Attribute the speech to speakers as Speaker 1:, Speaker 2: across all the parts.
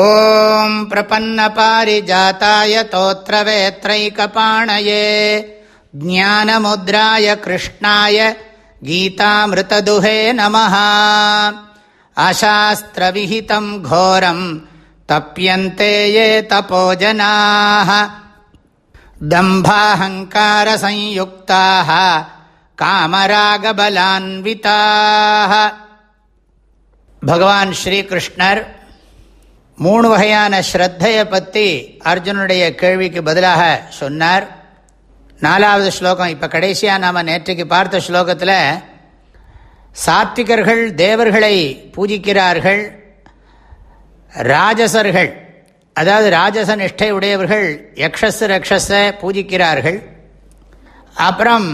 Speaker 1: ॐ प्रपन्नपारिजाताय तोत्रवेत्रैकपाणये ज्ञानमुद्राय कृष्णाय गीतामृतदुहे नमः अशास्त्रविहितम् घोरम् तप्यन्ते ये तपोजनाः दम्भाहङ्कारसंयुक्ताः कामरागबलान्विताः भगवान् श्रीकृष्णर् மூணு வகையான ஸ்ரத்தையை பற்றி அர்ஜுனுடைய கேள்விக்கு பதிலாக சொன்னார். நாலாவது ஸ்லோகம் இப்போ கடைசியாக நாம் நேற்றைக்கு பார்த்த ஸ்லோகத்தில் சாத்விகர்கள் தேவர்களை பூஜிக்கிறார்கள் ராஜசர்கள் அதாவது ராஜச நிஷ்டை உடையவர்கள் யக்ஷஸ் ரக்ஷஸை பூஜிக்கிறார்கள். அப்புறம்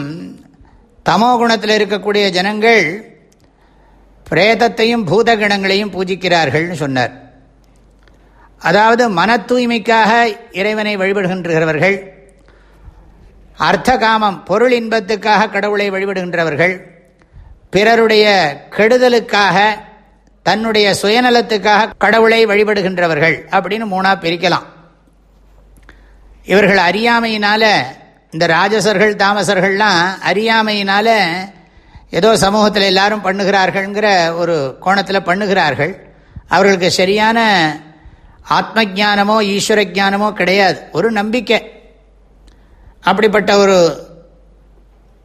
Speaker 1: தமோ குணத்தில் இருக்கக்கூடிய ஜனங்கள் பிரேதத்தையும் பூதகணங்களையும் பூஜிக்கிறார்கள்னு சொன்னார். அதாவது மன தூய்மைக்காக இறைவனை வழிபடுகின்றவர்கள் அர்த்த காமம் பொருள் இன்பத்துக்காக கடவுளை வழிபடுகின்றவர்கள் பிறருடைய கெடுதலுக்காக தன்னுடைய சுயநலத்துக்காக கடவுளை வழிபடுகின்றவர்கள் அப்படின்னு மூணாக பிரிக்கலாம். இவர்கள் அறியாமையினால இந்த ராஜசர்கள் தாமசர்கள்லாம் அறியாமையினால ஏதோ சமூகத்தில் எல்லாரும் பண்ணுகிறார்கள்ங்கிற ஒரு கோணத்தில் பண்ணுகிறார்கள். அவர்களுக்கு சரியான ஆத்ம ஜானமோ ஈஸ்வர ஜானமோ கிடையாது. ஒரு நம்பிக்கை. அப்படிப்பட்ட ஒரு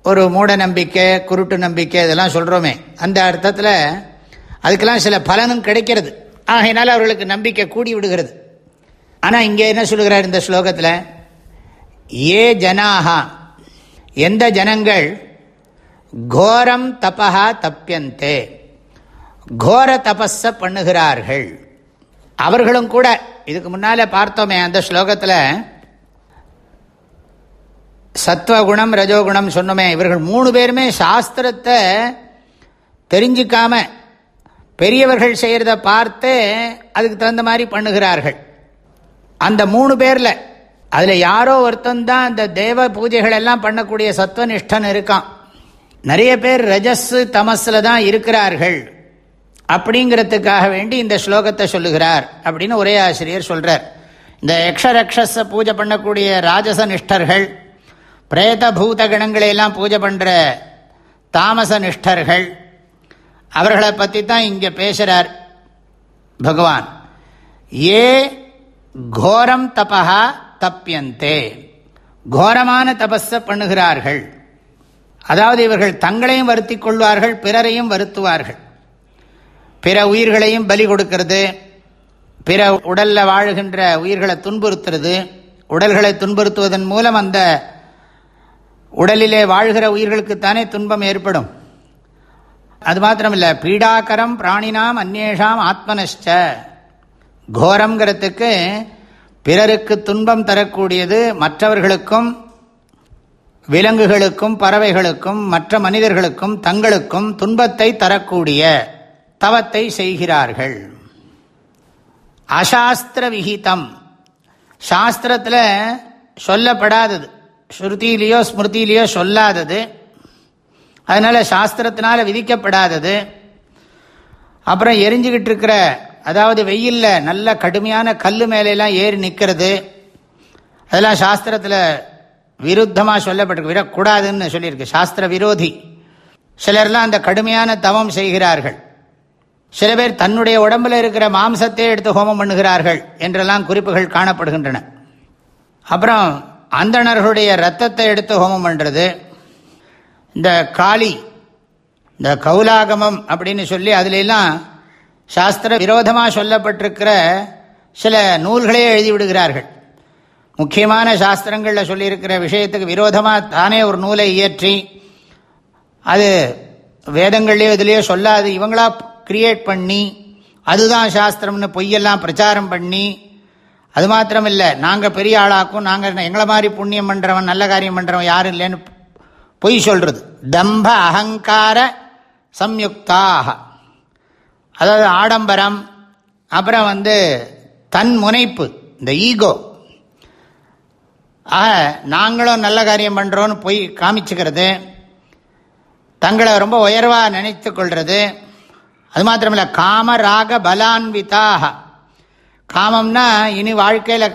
Speaker 1: ஒரு மூட நம்பிக்கை குருட்டு நம்பிக்கை இதெல்லாம் சொல்கிறோமே அந்த அர்த்தத்தில் அதுக்கெல்லாம் சில பலனும் கிடைக்கிறது. ஆகையினால் அவர்களுக்கு நம்பிக்கை கூடி விடுகிறது. ஆனால் இங்கே என்ன சொல்லுகிறார் இந்த ஸ்லோகத்தில்? ஏ ஜனாகா எந்த ஜனங்கள் கோரம் தபா தப்பியந்தே கோர தபஸ பண்ணுகிறார்கள். அவர்களும் கூட இதுக்கு முன்னால பார்த்தோமே அந்த ஸ்லோகத்தில் சத்வகுணம் ரஜோகுணம் சொன்னோமே இவர்கள் மூணு பேருமே சாஸ்திரத்தை தெரிஞ்சுக்காம பெரியவர்கள் செய்கிறத பார்த்து அதுக்கு தகுந்த மாதிரி பண்ணுகிறார்கள். அந்த மூணு பேரில் அதில் யாரோ ஒருத்தந்தான் அந்த தேவ பூஜைகள் எல்லாம் பண்ணக்கூடிய சத்வனிஷ்டன் இருக்கான். நிறைய பேர் ரஜஸ் தமஸில் தான் இருக்கிறார்கள். அப்படிங்கிறதுக்காக வேண்டி இந்த ஸ்லோகத்தை சொல்லுகிறார் அப்படின்னு ஒரே ஆசிரியர் சொல்கிறார் இந்த யக்ஷரக்ஷஸை பூஜை பண்ணக்கூடிய ராஜச நிஷ்டர்கள் பிரேத பூத கணங்களையெல்லாம் பூஜை பண்ணுற தாமச நிஷ்டர்கள் அவர்களை பற்றி தான் இங்கே பேசுகிறார் பகவான். ஏ கோரம் தபா தப்பியந்தே கோரமான தபஸை பண்ணுகிறார்கள். அதாவது இவர்கள் தங்களையும் வருத்தி கொள்வார்கள் பிறரையும் வருத்துவார்கள். பிற உயிர்களையும் பலி கொடுக்கறது. பிற உடலில் வாழுகின்ற உயிர்களை துன்புறுத்துறது. உடல்களை துன்புறுத்துவதன் மூலம் அந்த உடலிலே வாழ்கிற உயிர்களுக்குத்தானே துன்பம் ஏற்படும். அது மாத்திரமில்லை பீடாக்கரம் பிராணினாம் அந்நேஷாம் ஆத்மனஷ்ட. கோரம்ங்கிறதுக்கு பிறருக்கு துன்பம் தரக்கூடியது மற்றவர்களுக்கும் விலங்குகளுக்கும் பறவைகளுக்கும் மற்ற மனிதர்களுக்கும் தங்களுக்கும் துன்பத்தை தரக்கூடிய தவத்தை செய்கிறார்கள். அசாஸ்திர விகிதம். சாஸ்திரத்தில் சொல்லப்படாதது. ஸ்ருதியிலேயோ ஸ்மிருதியிலேயோ சொல்லாதது. அதனால் சாஸ்திரத்தினால் விதிக்கப்படாதது. அப்புறம் எரிஞ்சுக்கிட்டு இருக்கிற அதாவது வெயிலில் நல்ல கடுமையான கல் மேலெல்லாம் ஏறி நிற்கிறது அதெல்லாம் சாஸ்திரத்தில் விருத்தமாக சொல்லப்பட்டிருக்கு. விடக்கூடாதுன்னு சொல்லியிருக்கு. சாஸ்திர விரோதி. சிலர்லாம் அந்த கடுமையான தவம் செய்கிறார்கள். சில பேர் தன்னுடைய உடம்பில் இருக்கிற மாம்சத்தை எடுத்து ஹோமம் பண்ணுகிறார்கள் என்றெல்லாம் குறிப்புகள் காணப்படுகின்றன. அப்புறம் அந்தணர்களுடைய ரத்தத்தை எடுத்து ஹோமம் பண்ணுறது இந்த காளி இந்த கௌலாகமம் அப்படின்னு சொல்லி அதிலெல்லாம் சாஸ்திர விரோதமாக சொல்லப்பட்டிருக்கிற சில நூல்களே எழுதி விடுகிறார்கள். முக்கியமான சாஸ்திரங்களில் சொல்லியிருக்கிற விஷயத்துக்கு விரோதமாக தானே ஒரு நூலை இயற்றி அது வேதங்கள்லேயோ இதுலேயோ சொல்லாது இவங்களா கிரியேட் பண்ணி அதுதான் சாஸ்திரம்னு பொய்யெல்லாம் பிரச்சாரம் பண்ணி அது மாத்திரம் இல்லை நாங்கள் பெரிய ஆளாக்கும் நாங்கள் எங்களை மாதிரி புண்ணியம் பண்ணுறவன் நல்ல காரியம் பண்ணுறவன் யாரும் இல்லைன்னு பொய் சொல்கிறது தம்ப அகங்கார சம்யுக்தாக. அதாவது ஆடம்பரம் அப்புறம் வந்து தன் முனைப்பு இந்த ஈகோ. ஆக நாங்களும் நல்ல காரியம் பண்ணுறோன்னு பொய் காமிச்சுக்கிறது தங்களை ரொம்ப உயர்வாக நினைத்து கொள்வது அது மாத்திரமில்ல காம ராக பலான்விதாக. காமம்னா இனி வாழ்க்கையில்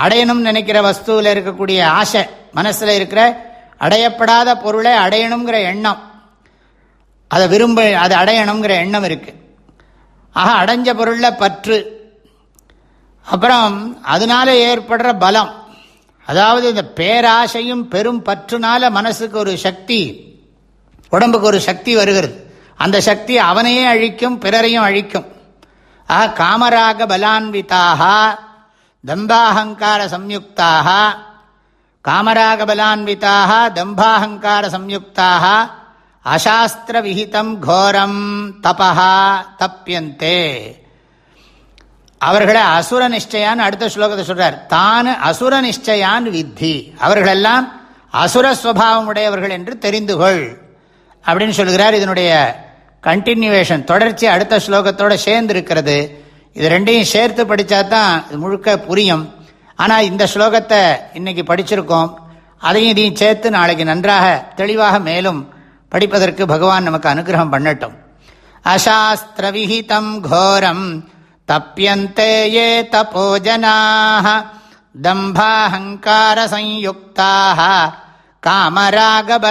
Speaker 1: அடையணும்னு நினைக்கிற வஸ்துவில் இருக்கக்கூடிய ஆசை மனசில் இருக்கிற அடையப்படாத பொருளை அடையணுங்கிற எண்ணம். அதை விரும்ப அதை அடையணுங்கிற எண்ணம் இருக்குது ஆக அடைஞ்ச பொருளில் பற்று. அப்புறம் அதனால ஏற்படுற பலம். அதாவது இந்த பேராசையும் பெரும் பற்றுனால மனசுக்கு ஒரு சக்தி உடம்புக்கு ஒரு சக்தி வருகிறது. அந்த சக்தி அவனையே அழிக்கும் பிறரையும் அழிக்கும். ஆக காமராக பலான்விதாக தம்பாஹங்கார சம்யுக்தாக. காமராக பலான்விதாக தம்பாஹங்கார சம்யுக்தாக. அசாஸ்திர விஹிதம் கோரம் தபா தப்பியந்தே அவர்களை அசுர நிஷ்டயான் அடுத்த ஸ்லோகத்தை சொல்றார். தான் அசுர நிச்சயான் வித்தி. அவர்களெல்லாம் அசுரஸ்வபாவம் உடையவர்கள் என்று தெரிந்து கொள் அப்படின்னு சொல்கிறார் இதனுடைய கண்டினியூவேஷன் தொடர்ச்சி அடுத்த ஸ்லோகத்தோடு சேர்ந்து இருக்கிறது இது ரெண்டையும் சேர்த்து படித்தா தான் இது முழுக்க புரியும். ஆனால் இந்த ஸ்லோகத்தை இன்னைக்கு படிச்சிருக்கோம். அதையும் இதையும் சேர்த்து நாளைக்கு நன்றாக தெளிவாக மேலும் படிப்பதற்கு பகவான் நமக்கு அனுகிரகம் பண்ணட்டும். அசாஸ்திர விஹிதம் கோரம் தப்பியந்தே ஏ தபோஜனாக தம்பாஹங்கார சயுக்தாக காமராகபலான்விதாக